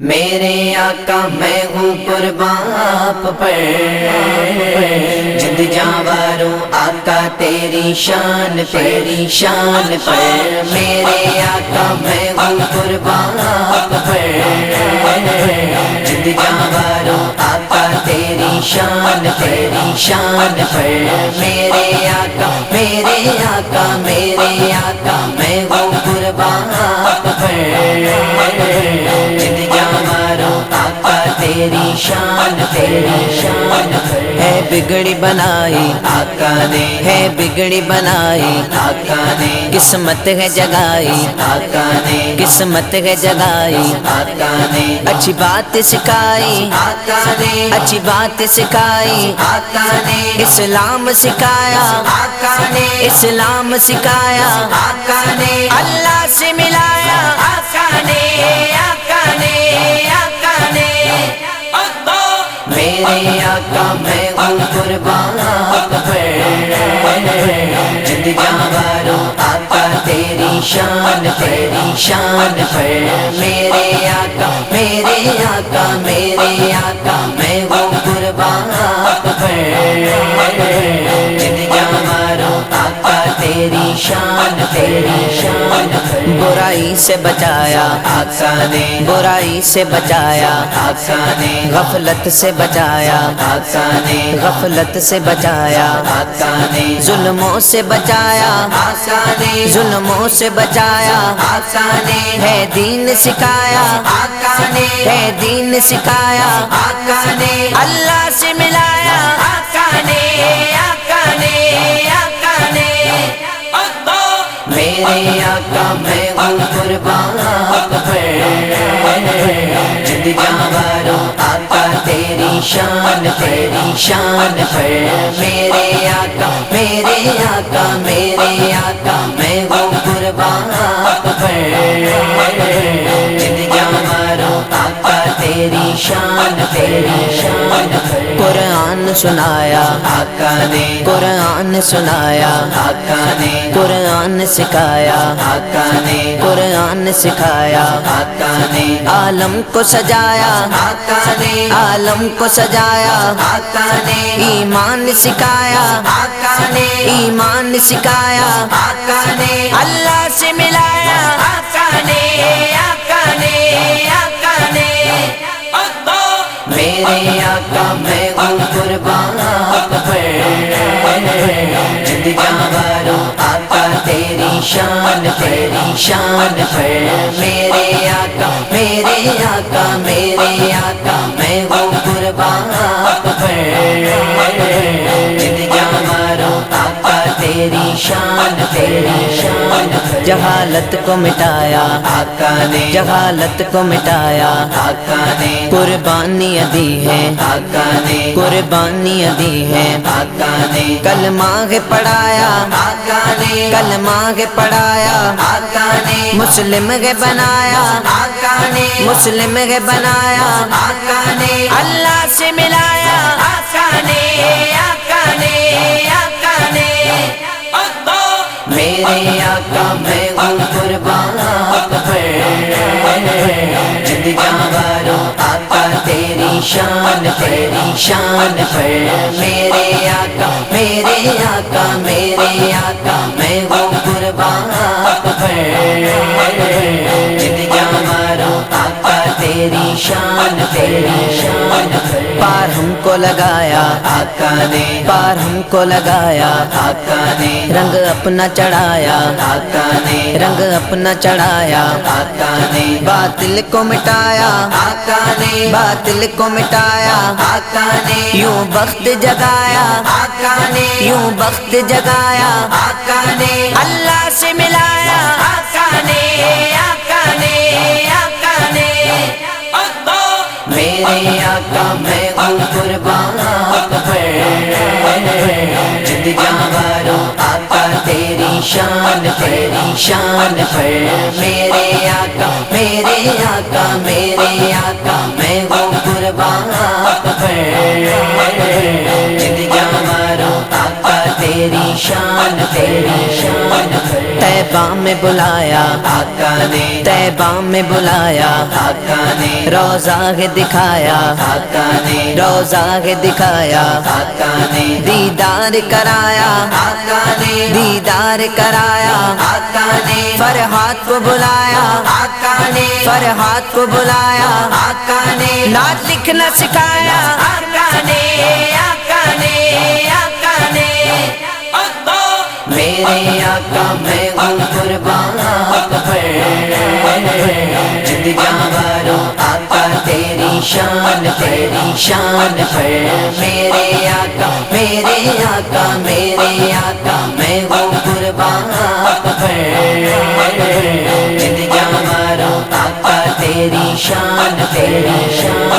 میرے آقا میں ہوں قربان پر۔ جد جاواروں آقا تیری شان تیری شان پر۔ میرے آقا میں ہوں قربان پر۔ جد جاواروں آقا تیری شان تیری شان پر۔ میرے آقا میرے آقا میرے آقا میں ہوں قربان پر۔ تیری شان تیری شان۔ ہے بگڑی بنائی آقا نے، ہے بگڑی بنائی آقا نے۔ قسمت ہے جگائی آقا نے، قسمت ہے جگائی آقا نے۔ اچھی بات سکھائی آقا نے، اچھی بات سکھائی آقا نے۔ اسلام سکھایا آقا نے، اسلام سکھایا آقا نے۔ اللہ سے ملایا میرے آقا میں ہوں قربان جد جاواروں آقا تیری شان تیری شان پر۔ میرے آقا میرے آقا میرے آقا تیری شان تیری شان۔ برائی سے بچایا آقا نے برائی سے بچایا آقا نے غفلت سے بچایا آقا نے غفلت سے بچایا۔ آقا نے ظلموں سے بچایا۔ آقا نے ظلموں سے بچایا۔ آقا نے ہے دین سکھایا۔ آقا نے ہے دین سکھایا۔ آقا نے اللہ سے ملایا جد جاواروں آقا تیری شان تیری شان پر میرے آقا میرے آقا میرے آقا، میں وہ قربان جد جاواروں آقا تیری شان، تیری قرآن سنایا۔ آقا نے قرآن سنایا۔ آقا نے قرآن سکھایا۔ آقا نے قرآن سکھایا۔ آقا نے عالم کو سجایا۔ آقا نے عالم کو سجایا۔ آقا نے ایمان سکھایا۔ آقا نے ایمان سکھایا۔ آقا نے اللہ سے ملایا۔ آقا نے آقا نے آقا نے میرے آقا میں تیری شان تیری شان پر میرے آقا میرے آقا میرے آقا، میں ہوں قربان جد تیری شان تیری شان۔ جہالت کو مٹایا آقا نے جہالت کو مٹایا۔ آقا نے قربانی دی ہے آقا نے قربانی دی ہے۔ آقا نے کل مانگ پڑھایا آقا نے کل پڑھایا۔ آقا نے مسلم کے بنایا آقا نے مسلم کے بنایا۔ آقا نے اللہ سے ملایا۔ آقا نے آقا نے آقا نے میرے آقا میں ہوں قربان جد جاواروں آقا تیری شان تیری شان پر۔ میرے آقا میرے آقا میرے آقا میں ہوں قربان جد جاواروں آقا تیری شان تیری شان پار ہم کو لگایا آقا نے پار ہم کو لگایا آقا نے رنگ اپنا چڑھایا آقا نے رنگ اپنا چڑھایا آقا نے باطل کو مٹایا آقا نے باطل کو مٹایا آقا نے یوں بخت جگایا آقا نے یوں بخت جگایا آقا نے اللہ سے ملایا جد جانوروں آقا تیری شان تیری شان پر میرے آقا میرے آقا میرے آقا، میں ہوں قربان جد جانوروں آقا تیری تیری شان تیری شان تیبہ میں بلایا آقا نے تیبہ میں بلایا آقا نے روزہ دکھایا آقا نے روزہ دکھایا آقا نے دیدار کرایا آقا نے دیدار کرایا آقا نے فرحات کو بلایا آقا نے فرحات کو بلایا آقا نے نعت لکھنا سکھایا آقا نے آقا نے آقا نے میرے جانوروں آقا تیری شان تیری شان پر میرے آقا میرے آقا میرے آقا، میں ہوں قربان آپ پر۔ جانوروں آقا تیری شان تیری شان